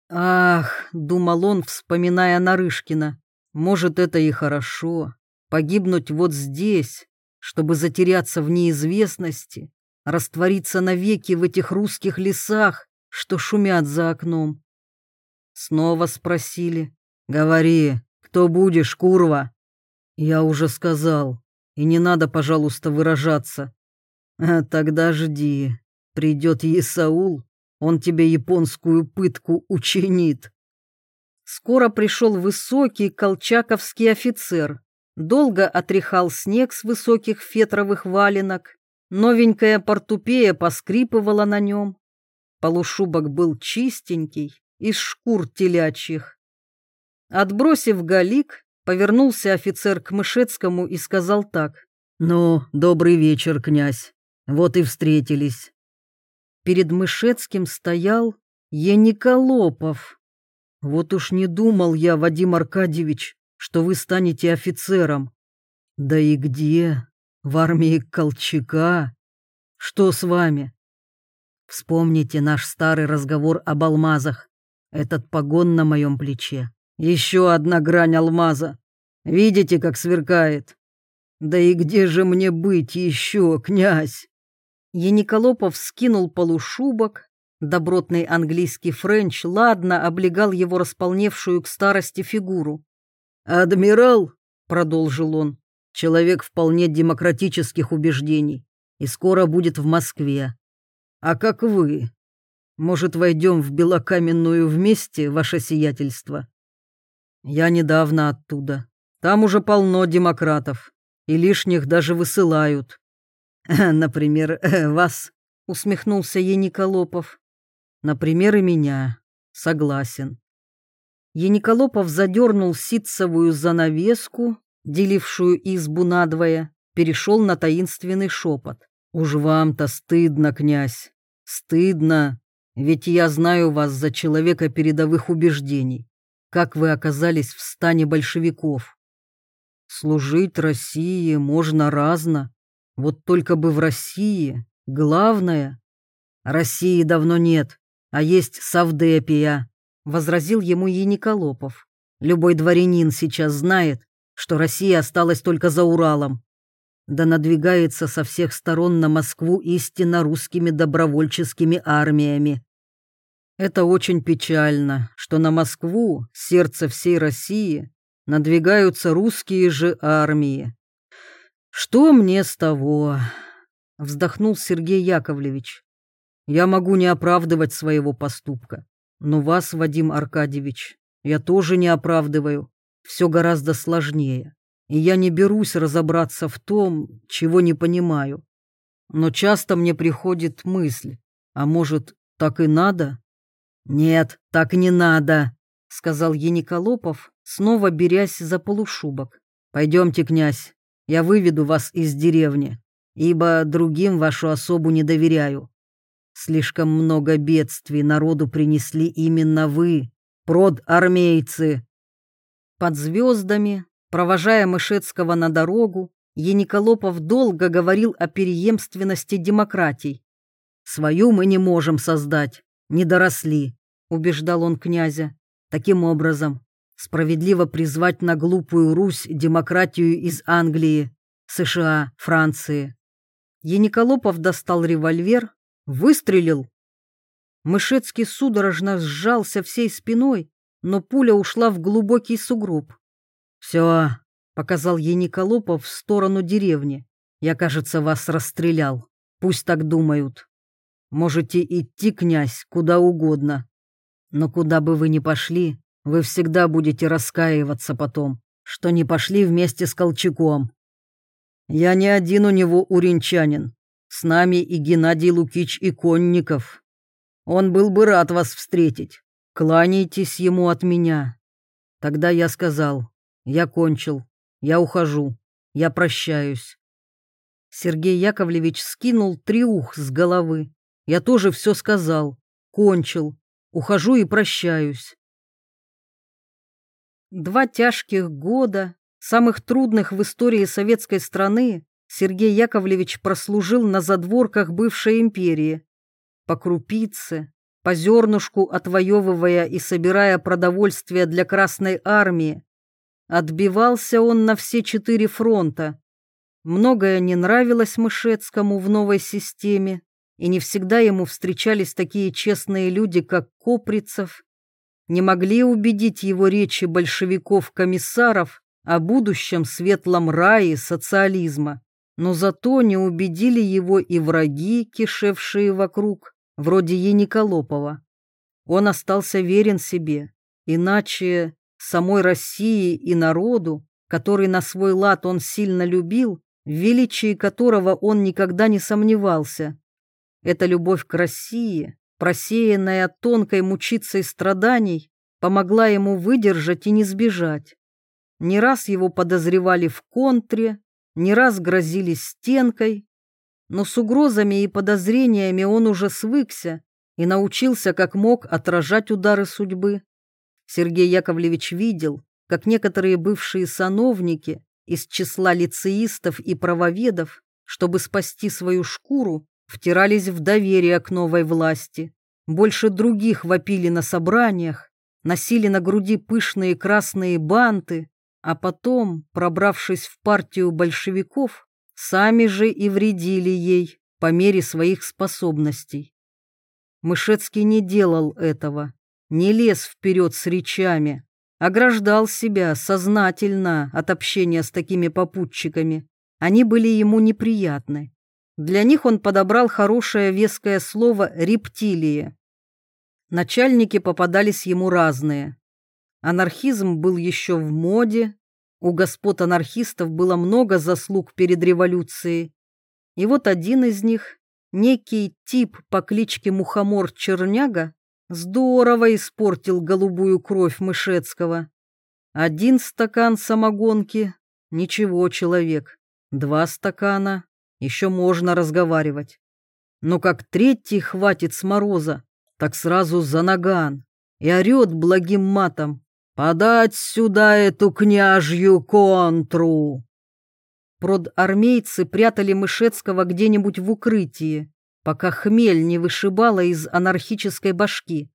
«Ах!» — думал он, вспоминая Нарышкина. «Может, это и хорошо. Погибнуть вот здесь, чтобы затеряться в неизвестности, раствориться навеки в этих русских лесах, что шумят за окном». Снова спросили, «Говори, кто будешь, курва?» «Я уже сказал, и не надо, пожалуйста, выражаться». А «Тогда жди, придет Исаул, он тебе японскую пытку учинит». Скоро пришел высокий колчаковский офицер, долго отряхал снег с высоких фетровых валенок, новенькая портупея поскрипывала на нем. Полушубок был чистенький, из шкур телячьих. Отбросив галик, повернулся офицер к Мышецкому и сказал так. «Ну, добрый вечер, князь. Вот и встретились». Перед Мышецким стоял Яниколопов. «Вот уж не думал я, Вадим Аркадьевич, что вы станете офицером. Да и где? В армии Колчака? Что с вами? Вспомните наш старый разговор об алмазах. Этот погон на моем плече. Еще одна грань алмаза. Видите, как сверкает? Да и где же мне быть еще, князь? Яниколопов скинул полушубок. Добротный английский френч ладно облегал его располневшую к старости фигуру. «Адмирал», — продолжил он, — «человек вполне демократических убеждений и скоро будет в Москве. А как вы? Может, войдем в Белокаменную вместе, ваше сиятельство? Я недавно оттуда. Там уже полно демократов, и лишних даже высылают. Например, вас, усмехнулся Ениколопов. Например, и меня. Согласен. Ениколопов задернул ситцевую занавеску, делившую избу надвое, перешел на таинственный шепот. «Уж вам-то стыдно, князь, стыдно, ведь я знаю вас за человека передовых убеждений. Как вы оказались в стане большевиков? Служить России можно разно, вот только бы в России главное. России давно нет, а есть Савдепия, возразил ему Ениколопов. Любой дворянин сейчас знает, что Россия осталась только за Уралом да надвигается со всех сторон на Москву истинно русскими добровольческими армиями. Это очень печально, что на Москву, сердце всей России, надвигаются русские же армии. Что мне с того? Вздохнул Сергей Яковлевич. Я могу не оправдывать своего поступка, но вас, Вадим Аркадьевич, я тоже не оправдываю. Все гораздо сложнее и я не берусь разобраться в том, чего не понимаю. Но часто мне приходит мысль, а может, так и надо? Нет, так не надо, сказал Ениколопов, снова берясь за полушубок. Пойдемте, князь, я выведу вас из деревни, ибо другим вашу особу не доверяю. Слишком много бедствий народу принесли именно вы, прод-армейцы. Под звездами Провожая Мышецкого на дорогу, Ениколопов долго говорил о переемственности демократий. «Свою мы не можем создать, не доросли», — убеждал он князя. «Таким образом, справедливо призвать на глупую Русь демократию из Англии, США, Франции». Ениколопов достал револьвер, выстрелил. Мышецкий судорожно сжался всей спиной, но пуля ушла в глубокий сугроб. «Все», — показал ей Николопов в сторону деревни. «Я, кажется, вас расстрелял. Пусть так думают. Можете идти, князь, куда угодно. Но куда бы вы ни пошли, вы всегда будете раскаиваться потом, что не пошли вместе с Колчаком. Я не один у него уренчанин. С нами и Геннадий Лукич Иконников. Он был бы рад вас встретить. Кланяйтесь ему от меня». Тогда я сказал, я кончил. Я ухожу. Я прощаюсь. Сергей Яковлевич скинул триух с головы. Я тоже все сказал. Кончил. Ухожу и прощаюсь. Два тяжких года, самых трудных в истории советской страны, Сергей Яковлевич прослужил на задворках бывшей империи. По крупице, по зернышку отвоевывая и собирая продовольствие для Красной Армии, Отбивался он на все четыре фронта. Многое не нравилось Мышецкому в новой системе, и не всегда ему встречались такие честные люди, как Коприцев. Не могли убедить его речи большевиков-комиссаров о будущем светлом рае социализма, но зато не убедили его и враги, кишевшие вокруг, вроде Ениколопова. Он остался верен себе, иначе самой России и народу, который на свой лад он сильно любил, в величии которого он никогда не сомневался. Эта любовь к России, просеянная тонкой мучицей страданий, помогла ему выдержать и не сбежать. Не раз его подозревали в контре, не раз грозили стенкой, но с угрозами и подозрениями он уже свыкся и научился как мог отражать удары судьбы. Сергей Яковлевич видел, как некоторые бывшие сановники из числа лицеистов и правоведов, чтобы спасти свою шкуру, втирались в доверие к новой власти. Больше других вопили на собраниях, носили на груди пышные красные банты, а потом, пробравшись в партию большевиков, сами же и вредили ей по мере своих способностей. Мышецкий не делал этого, не лез вперед с речами, ограждал себя сознательно от общения с такими попутчиками. Они были ему неприятны. Для них он подобрал хорошее веское слово «рептилии». Начальники попадались ему разные. Анархизм был еще в моде, у господ анархистов было много заслуг перед революцией. И вот один из них, некий тип по кличке Мухомор Черняга, здорово испортил голубую кровь Мышецкого. Один стакан самогонки — ничего, человек. Два стакана — еще можно разговаривать. Но как третий хватит с мороза, так сразу за наган и орет благим матом «Подать сюда эту княжью контру!» Прод-армейцы прятали Мышецкого где-нибудь в укрытии, пока хмель не вышибала из анархической башки.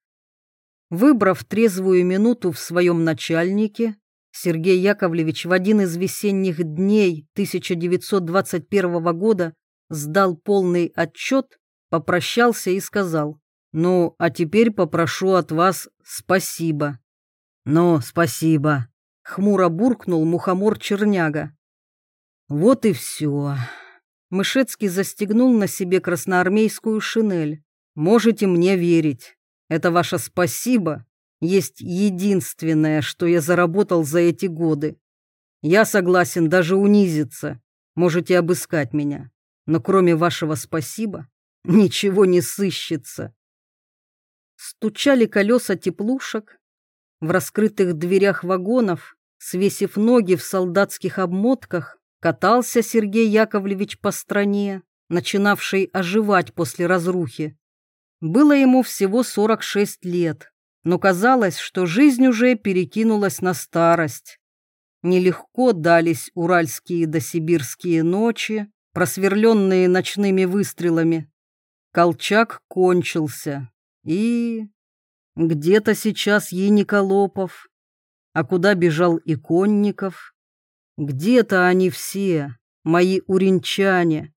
Выбрав трезвую минуту в своем начальнике, Сергей Яковлевич в один из весенних дней 1921 года сдал полный отчет, попрощался и сказал, «Ну, а теперь попрошу от вас спасибо». «Ну, спасибо», — хмуро буркнул мухомор Черняга. «Вот и все». Мышецкий застегнул на себе красноармейскую шинель. «Можете мне верить. Это ваше спасибо есть единственное, что я заработал за эти годы. Я согласен даже унизиться. Можете обыскать меня. Но кроме вашего спасибо ничего не сыщется». Стучали колеса теплушек. В раскрытых дверях вагонов, свесив ноги в солдатских обмотках, Катался Сергей Яковлевич по стране, начинавшей оживать после разрухи. Было ему всего 46 лет, но казалось, что жизнь уже перекинулась на старость. Нелегко дались уральские до сибирские ночи, просверленные ночными выстрелами. Колчак кончился, и... Где-то сейчас Ениколопов, а куда бежал Иконников? Где-то они все, мои уренчане.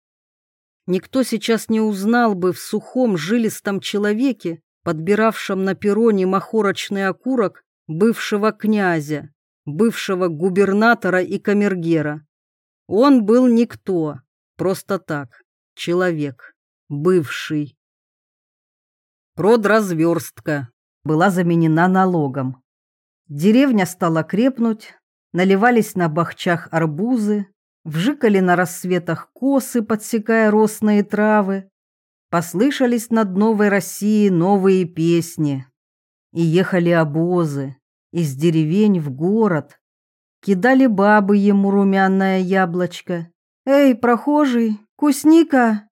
Никто сейчас не узнал бы в сухом жилистом человеке, подбиравшем на перроне махорочный окурок бывшего князя, бывшего губернатора и камергера. Он был никто, просто так, человек, бывший. Продразверстка была заменена налогом. Деревня стала крепнуть, наливались на бахчах арбузы, вжикали на рассветах косы, подсекая росные травы. Послышались над Новой Россией новые песни. И ехали обозы из деревень в город. Кидали бабы ему румяное яблочко. «Эй, прохожий, кусника!»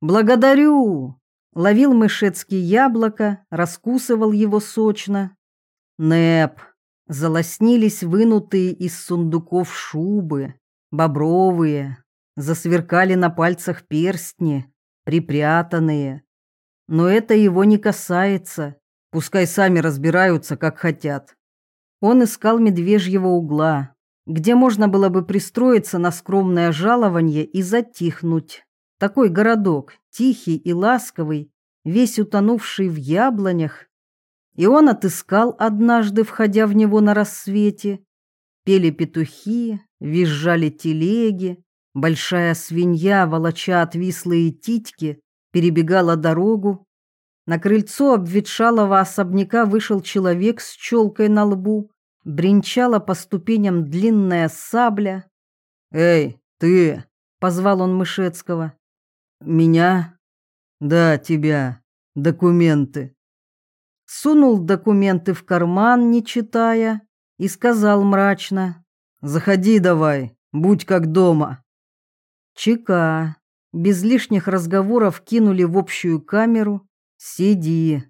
«Благодарю!» Ловил Мышецкий яблоко, раскусывал его сочно. «Нэп!» Залоснились вынутые из сундуков шубы, бобровые, засверкали на пальцах перстни, припрятанные. Но это его не касается, пускай сами разбираются, как хотят. Он искал медвежьего угла, где можно было бы пристроиться на скромное жалование и затихнуть. Такой городок, тихий и ласковый, весь утонувший в яблонях, и он отыскал однажды, входя в него на рассвете. Пели петухи, визжали телеги, большая свинья, волоча отвислые титьки, перебегала дорогу. На крыльцо обветшалого особняка вышел человек с челкой на лбу, бренчала по ступеням длинная сабля. «Эй, ты!» — позвал он Мышецкого. «Меня?» «Да, тебя. Документы» сунул документы в карман, не читая, и сказал мрачно, «Заходи давай, будь как дома». ЧК без лишних разговоров кинули в общую камеру, «Сиди».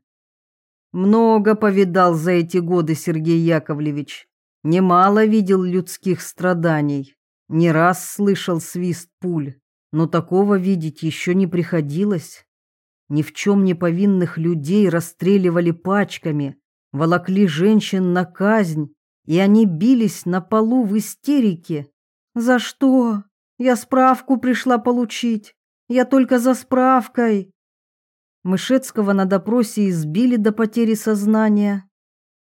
Много повидал за эти годы Сергей Яковлевич, немало видел людских страданий, Не раз слышал свист пуль, но такого видеть еще не приходилось. Ни в чем не повинных людей расстреливали пачками, волокли женщин на казнь, и они бились на полу в истерике. «За что? Я справку пришла получить. Я только за справкой». Мышецкого на допросе избили до потери сознания.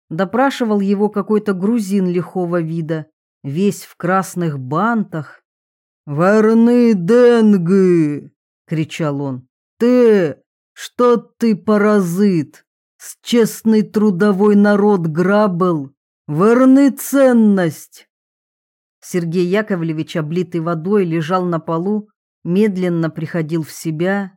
Допрашивал его какой-то грузин лихого вида, весь в красных бантах. «Варны денгы!» — кричал он. «Ты, что ты, паразит, с честный трудовой народ грабил, верны ценность!» Сергей Яковлевич, облитый водой, лежал на полу, медленно приходил в себя.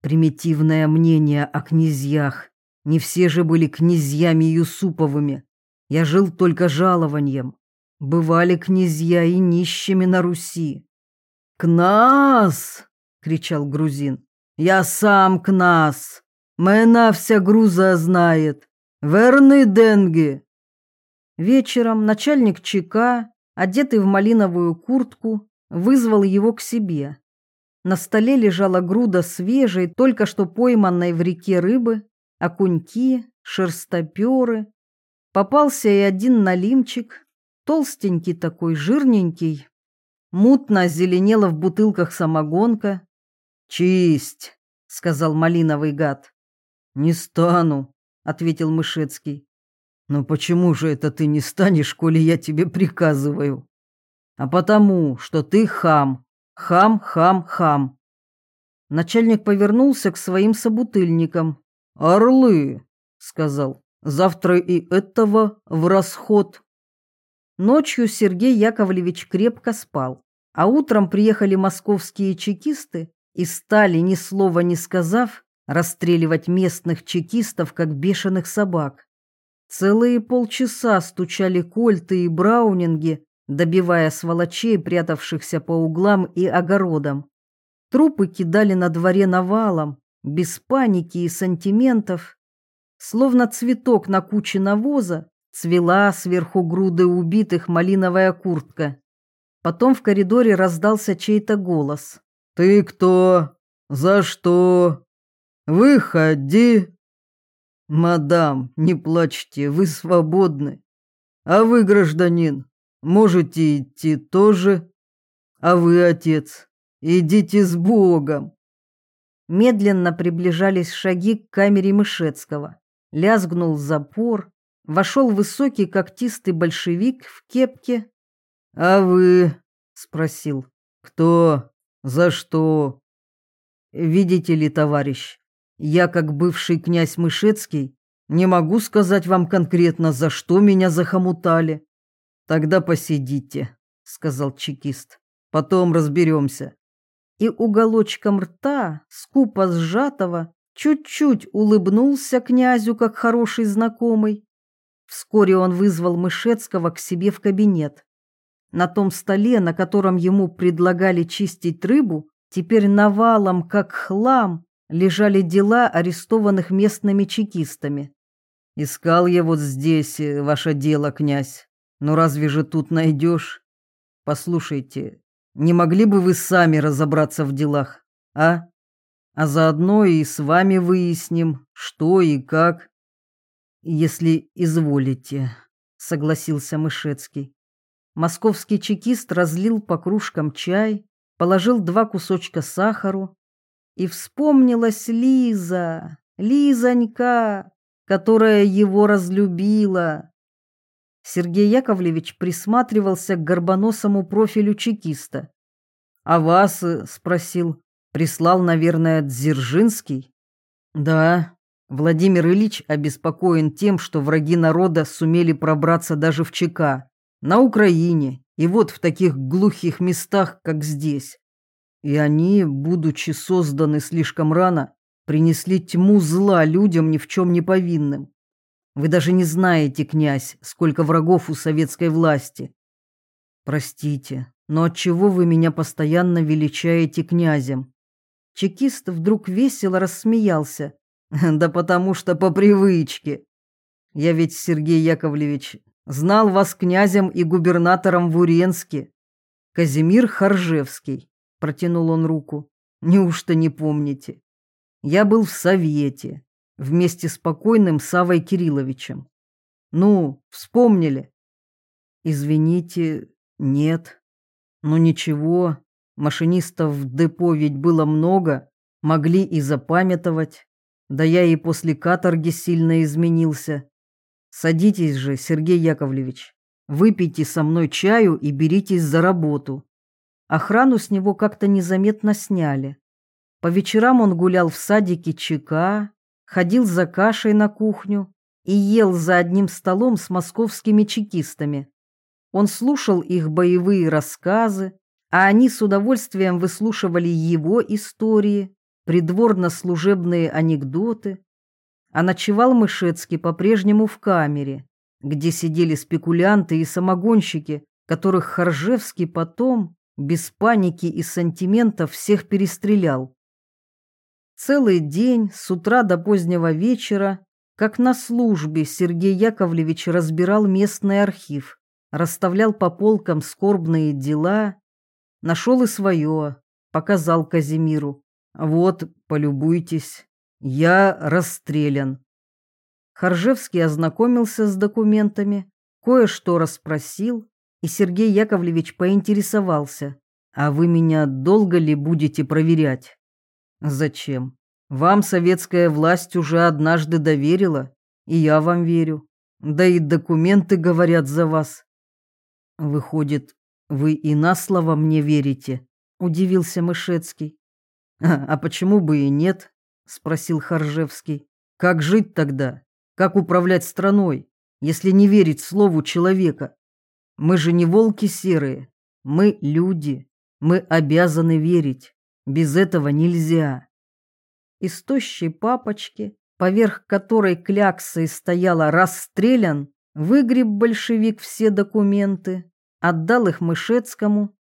Примитивное мнение о князьях. Не все же были князьями Юсуповыми. Я жил только жалованием. Бывали князья и нищими на Руси. «Кназ!» — кричал грузин. «Я сам кназ! Мэна вся груза знает! Верны деньги!» Вечером начальник ЧК, одетый в малиновую куртку, вызвал его к себе. На столе лежала груда свежей, только что пойманной в реке рыбы, окуньки, шерстоперы. Попался и один налимчик, толстенький такой, жирненький. Мутно зеленела в бутылках самогонка. «Чисть!» — сказал малиновый гад. «Не стану», — ответил Мышецкий. «Но почему же это ты не станешь, коли я тебе приказываю?» «А потому, что ты хам, хам, хам, хам». Начальник повернулся к своим собутыльникам. «Орлы», — сказал, — «завтра и этого в расход». Ночью Сергей Яковлевич крепко спал, а утром приехали московские чекисты и стали, ни слова не сказав, расстреливать местных чекистов, как бешеных собак. Целые полчаса стучали кольты и браунинги, добивая сволочей, прятавшихся по углам и огородам. Трупы кидали на дворе навалом, без паники и сантиментов. Словно цветок на куче навоза, цвела сверху груды убитых малиновая куртка. Потом в коридоре раздался чей-то голос. «Ты кто? За что? Выходи!» «Мадам, не плачьте, вы свободны. А вы, гражданин, можете идти тоже. А вы, отец, идите с Богом!» Медленно приближались шаги к камере Мышецкого. Лязгнул запор. Вошел высокий когтистый большевик в кепке. «А вы?» — спросил. «Кто? За что?» «Видите ли, товарищ, я, как бывший князь Мышецкий, не могу сказать вам конкретно, за что меня захомутали. Тогда посидите, сказал чекист. Потом разберемся. И уголочком рта, скупо сжатого, чуть-чуть улыбнулся князю, как хороший знакомый. Вскоре он вызвал Мышецкого к себе в кабинет. На том столе, на котором ему предлагали чистить рыбу, теперь навалом, как хлам, лежали дела арестованных местными чекистами. Искал я вот здесь э, ваше дело, князь. Но разве же тут найдешь? Послушайте, не могли бы вы сами разобраться в делах, а? А заодно и с вами выясним, что и как. Если изволите, согласился Мышецкий. Московский чекист разлил по кружкам чай, положил два кусочка сахару, и вспомнилась Лиза, Лизонька, которая его разлюбила. Сергей Яковлевич присматривался к горбоносому профилю чекиста. «А вас?» э, — спросил. «Прислал, наверное, Дзержинский?» «Да». Владимир Ильич обеспокоен тем, что враги народа сумели пробраться даже в ЧК, на Украине, и вот в таких глухих местах, как здесь. И они, будучи созданы слишком рано, принесли тьму зла людям ни в чем не повинным. Вы даже не знаете, князь, сколько врагов у советской власти. Простите, но отчего вы меня постоянно величаете князем? Чекист вдруг весело рассмеялся. Да потому что по привычке. Я ведь, Сергей Яковлевич, знал вас князем и губернатором в Уренске. Казимир Харжевский, протянул он руку. Неужто не помните? Я был в совете вместе с покойным Савой Кирилловичем. Ну, вспомнили? Извините, нет. Ну ничего, машинистов в депо ведь было много, могли и запамятовать. Да я и после каторги сильно изменился. Садитесь же, Сергей Яковлевич. Выпейте со мной чаю и беритесь за работу. Охрану с него как-то незаметно сняли. По вечерам он гулял в садике ЧК, ходил за кашей на кухню и ел за одним столом с московскими чекистами. Он слушал их боевые рассказы, а они с удовольствием выслушивали его истории, придворно-служебные анекдоты. А ночевал Мышецкий по-прежнему в камере, где сидели спекулянты и самогонщики, которых Харжевский потом, без паники и сантиментов, всех перестрелял. Целый день, с утра до позднего вечера, как на службе, Сергей Яковлевич разбирал местный архив, расставлял по полкам скорбные дела, нашел и свое, показал Казимиру. Вот, полюбуйтесь, я расстрелян. Харжевский ознакомился с документами, кое-что расспросил, и Сергей Яковлевич поинтересовался, «А вы меня долго ли будете проверять?» «Зачем? Вам советская власть уже однажды доверила, и я вам верю. Да и документы говорят за вас». «Выходит, вы и на слово мне верите?» – удивился Мышецкий. «А, «А почему бы и нет?» – спросил Харжевский. «Как жить тогда? Как управлять страной, если не верить слову человека? Мы же не волки серые, мы люди, мы обязаны верить. Без этого нельзя. Из тощей папочки, поверх которой кляксой стояла «расстрелян», выгреб большевик все документы, отдал их Мышецкому,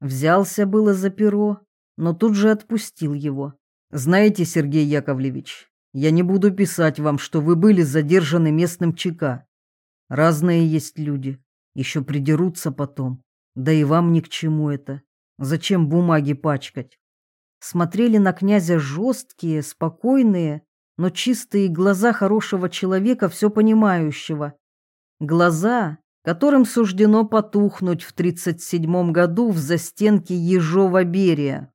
взялся было за перо, но тут же отпустил его. «Знаете, Сергей Яковлевич, я не буду писать вам, что вы были задержаны местным ЧК. Разные есть люди, еще придерутся потом. Да и вам ни к чему это. Зачем бумаги пачкать? Смотрели на князя жесткие, спокойные, но чистые глаза хорошего человека, все понимающего. Глаза, которым суждено потухнуть в 37 году в застенке Ежова Берия.